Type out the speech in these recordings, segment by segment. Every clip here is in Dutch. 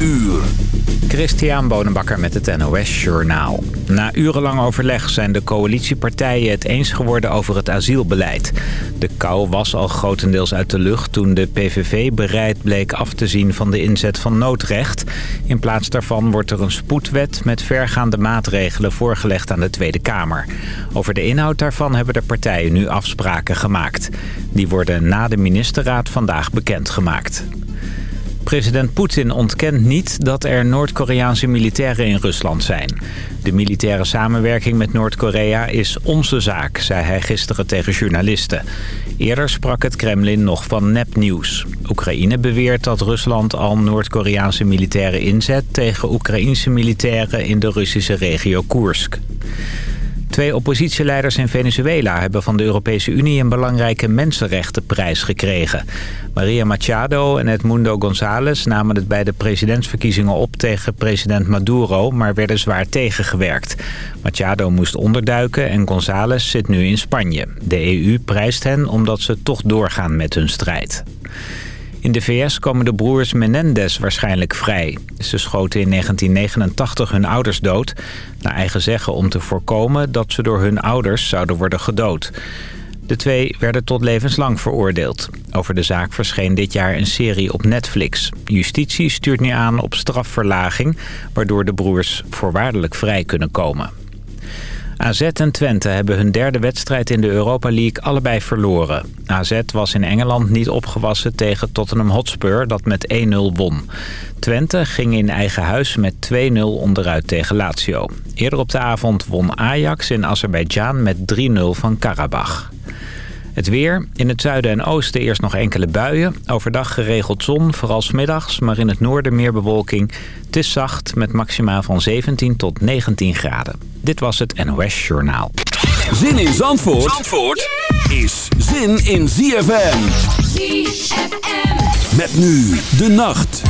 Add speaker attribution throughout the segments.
Speaker 1: uur.
Speaker 2: Christian Bonenbakker met het NOS Journaal. Na urenlang overleg zijn de coalitiepartijen het eens geworden over het asielbeleid. De kou was al grotendeels uit de lucht toen de PVV bereid bleek af te zien van de inzet van noodrecht. In plaats daarvan wordt er een spoedwet met vergaande maatregelen voorgelegd aan de Tweede Kamer. Over de inhoud daarvan hebben de partijen nu afspraken gemaakt. Die worden na de ministerraad vandaag bekendgemaakt. President Poetin ontkent niet dat er Noord-Koreaanse militairen in Rusland zijn. De militaire samenwerking met Noord-Korea is onze zaak, zei hij gisteren tegen journalisten. Eerder sprak het Kremlin nog van nepnieuws. Oekraïne beweert dat Rusland al Noord-Koreaanse militairen inzet... tegen Oekraïnse militairen in de Russische regio Koersk. Twee oppositieleiders in Venezuela hebben van de Europese Unie een belangrijke mensenrechtenprijs gekregen. Maria Machado en Edmundo González namen het bij de presidentsverkiezingen op tegen president Maduro, maar werden zwaar tegengewerkt. Machado moest onderduiken en González zit nu in Spanje. De EU prijst hen omdat ze toch doorgaan met hun strijd. In de VS komen de broers Menendez waarschijnlijk vrij. Ze schoten in 1989 hun ouders dood. Naar eigen zeggen om te voorkomen dat ze door hun ouders zouden worden gedood. De twee werden tot levenslang veroordeeld. Over de zaak verscheen dit jaar een serie op Netflix. Justitie stuurt nu aan op strafverlaging... waardoor de broers voorwaardelijk vrij kunnen komen. AZ en Twente hebben hun derde wedstrijd in de Europa League allebei verloren. AZ was in Engeland niet opgewassen tegen Tottenham Hotspur dat met 1-0 won. Twente ging in eigen huis met 2-0 onderuit tegen Lazio. Eerder op de avond won Ajax in Azerbeidzjan met 3-0 van Karabach. Het weer. In het zuiden en oosten eerst nog enkele buien. Overdag geregeld zon, vooral smiddags, maar in het noorden meer bewolking. Het is zacht met maxima van 17 tot 19 graden. Dit was het NOS Journaal.
Speaker 1: Zin in Zandvoort, Zandvoort is zin in ZFM. ZFM. Met nu de nacht.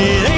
Speaker 3: It ain't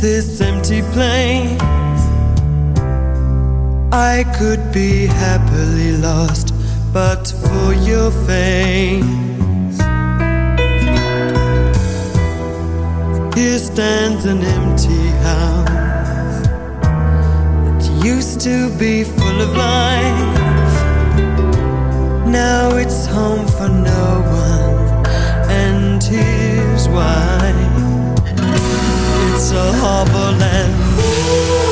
Speaker 3: this empty plane, I could be happily lost, but for your fame. Here stands an empty house that used to be full of life. Now it's
Speaker 4: home for no
Speaker 5: one, and here's why it's a
Speaker 4: harbor land.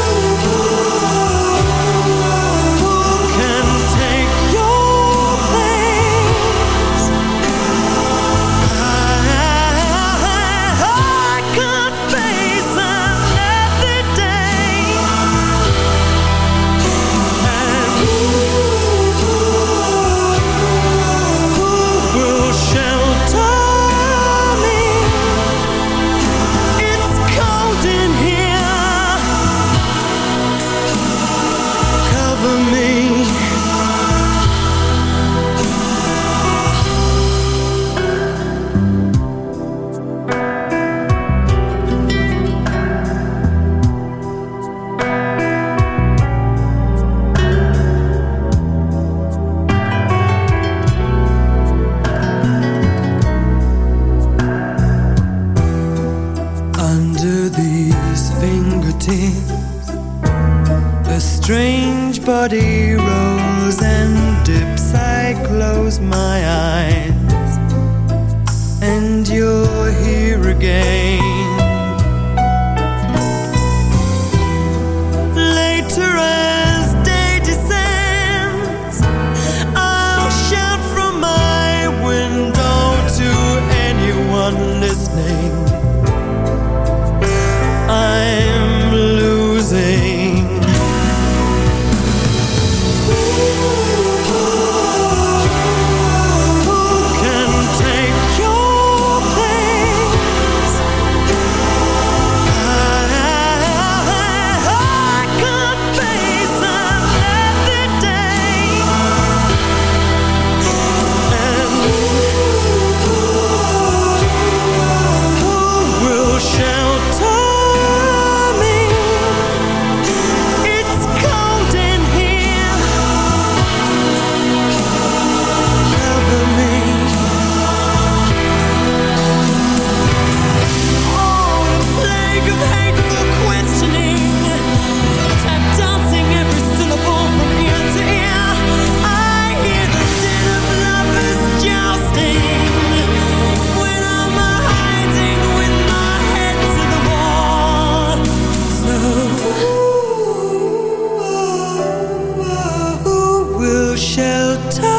Speaker 4: shelter.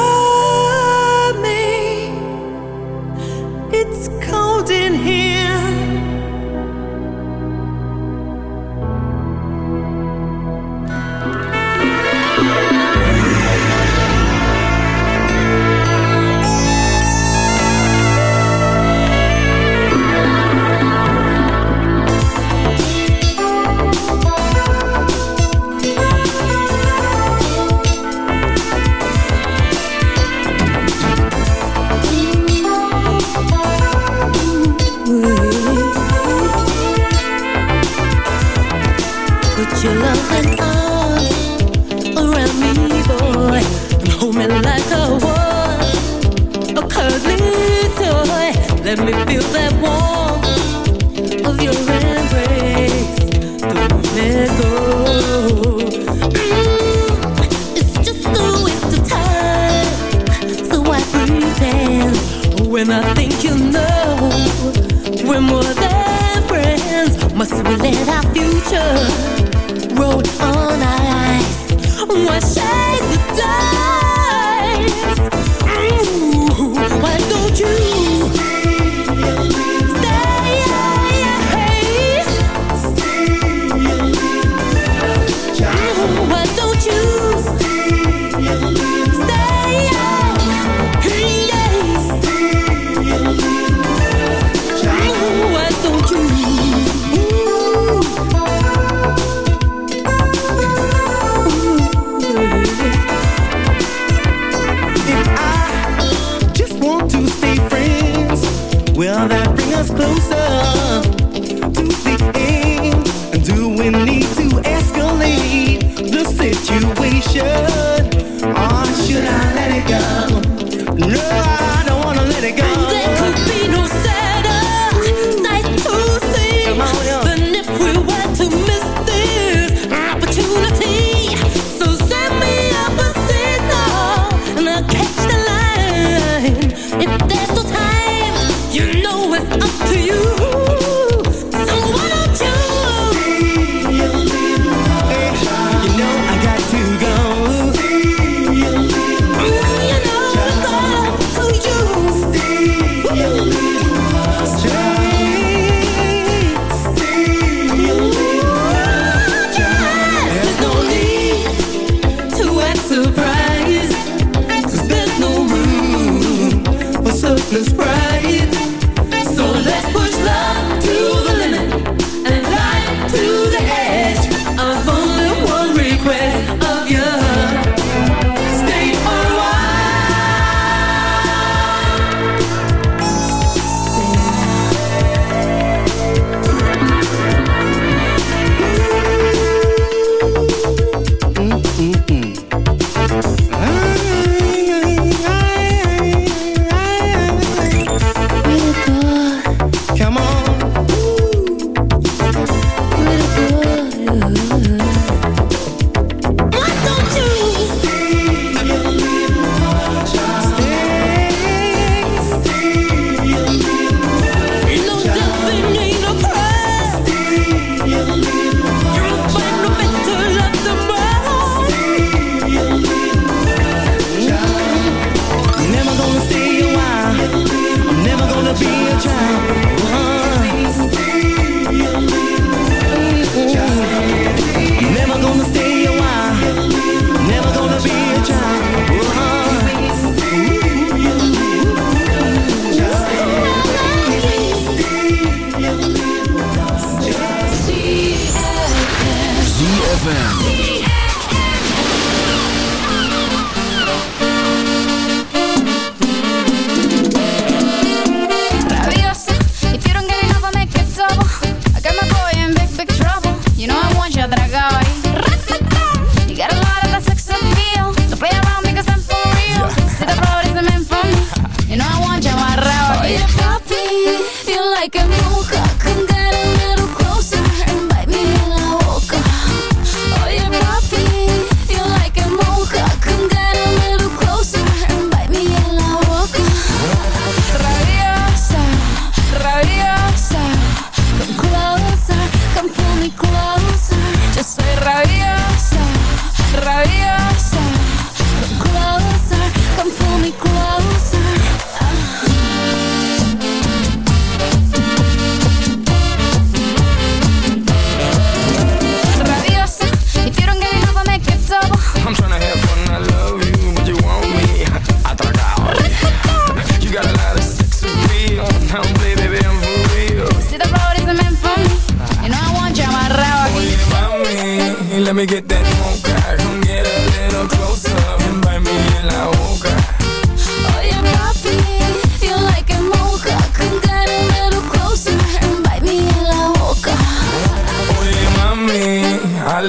Speaker 4: child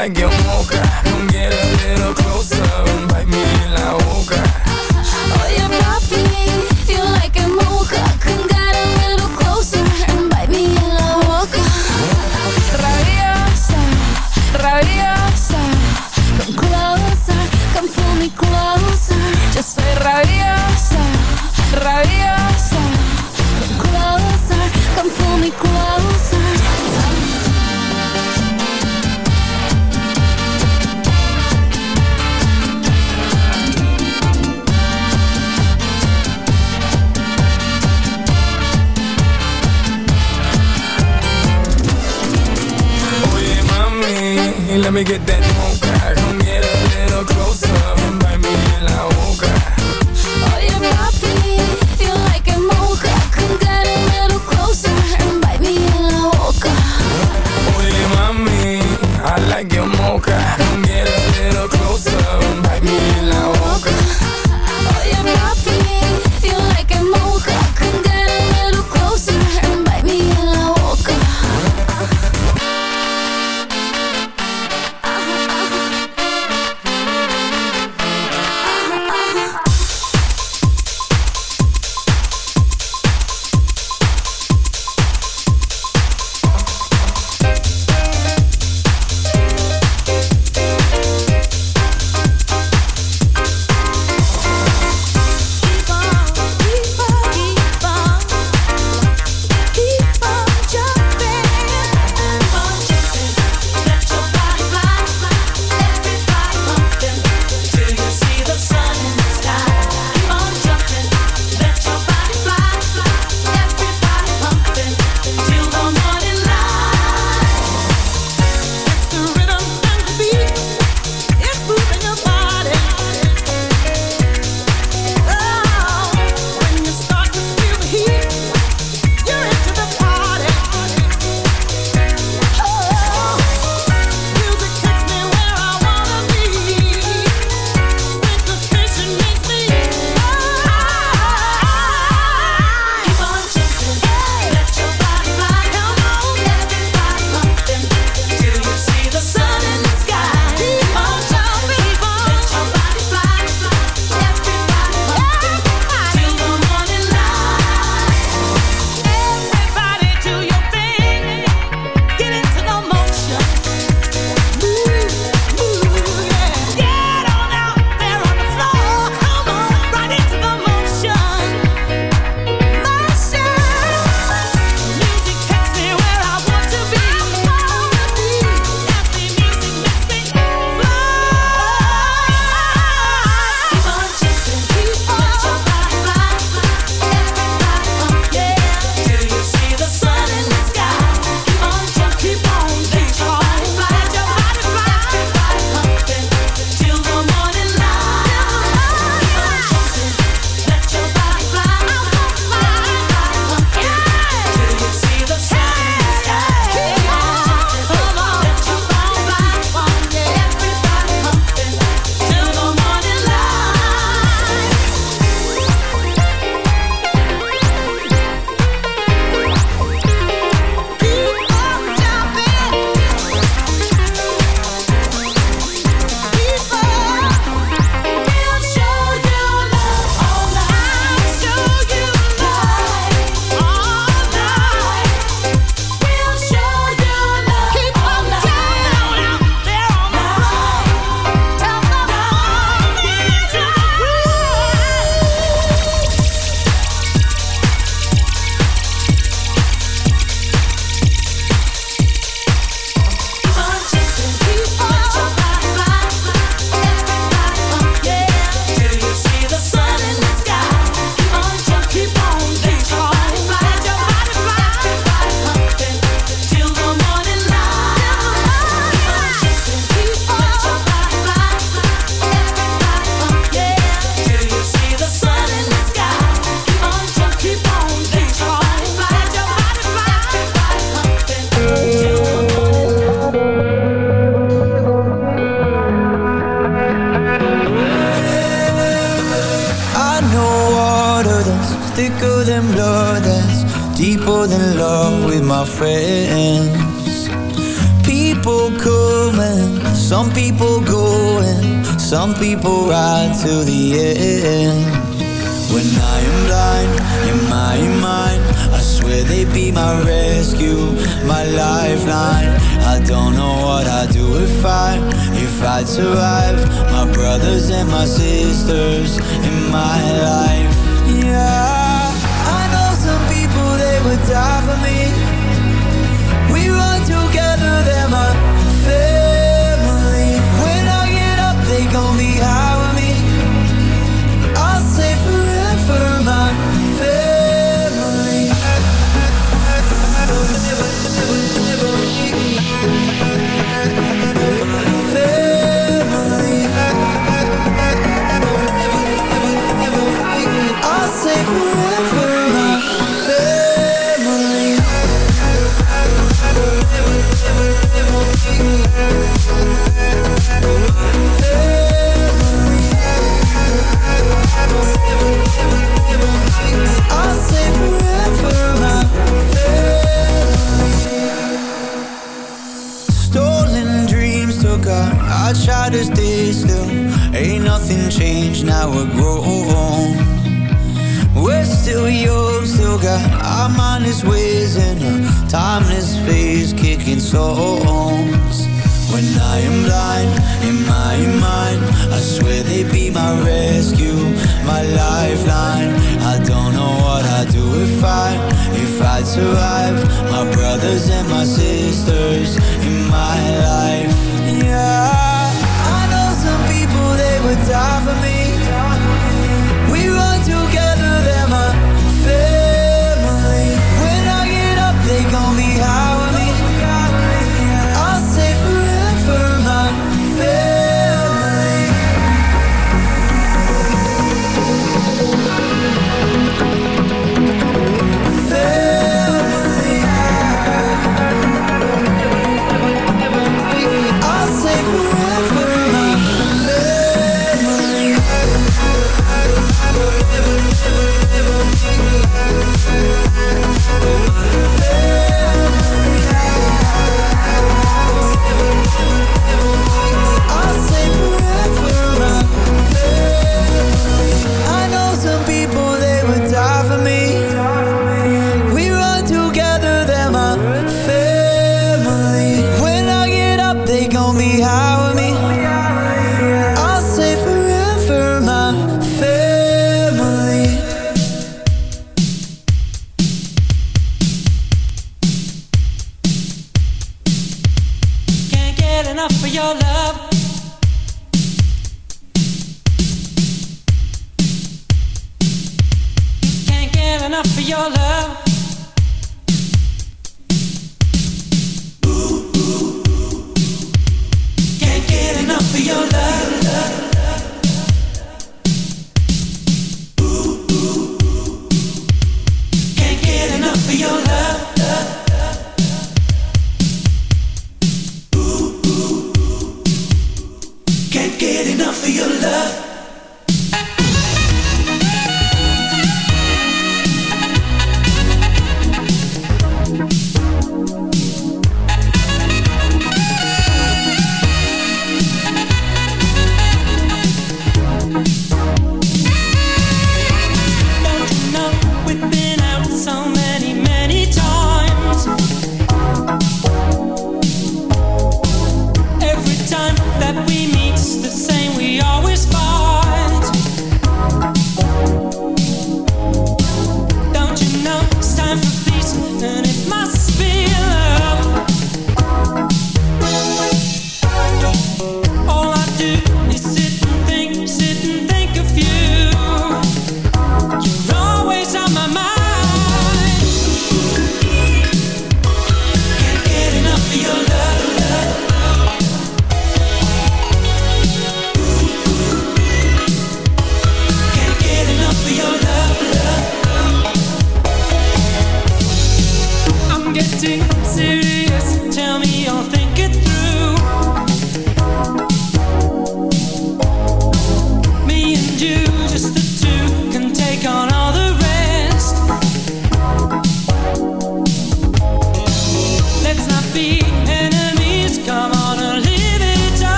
Speaker 5: like
Speaker 6: your mocha Come get a little closer and bite me in la boca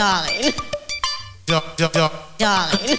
Speaker 6: Darling. Darling.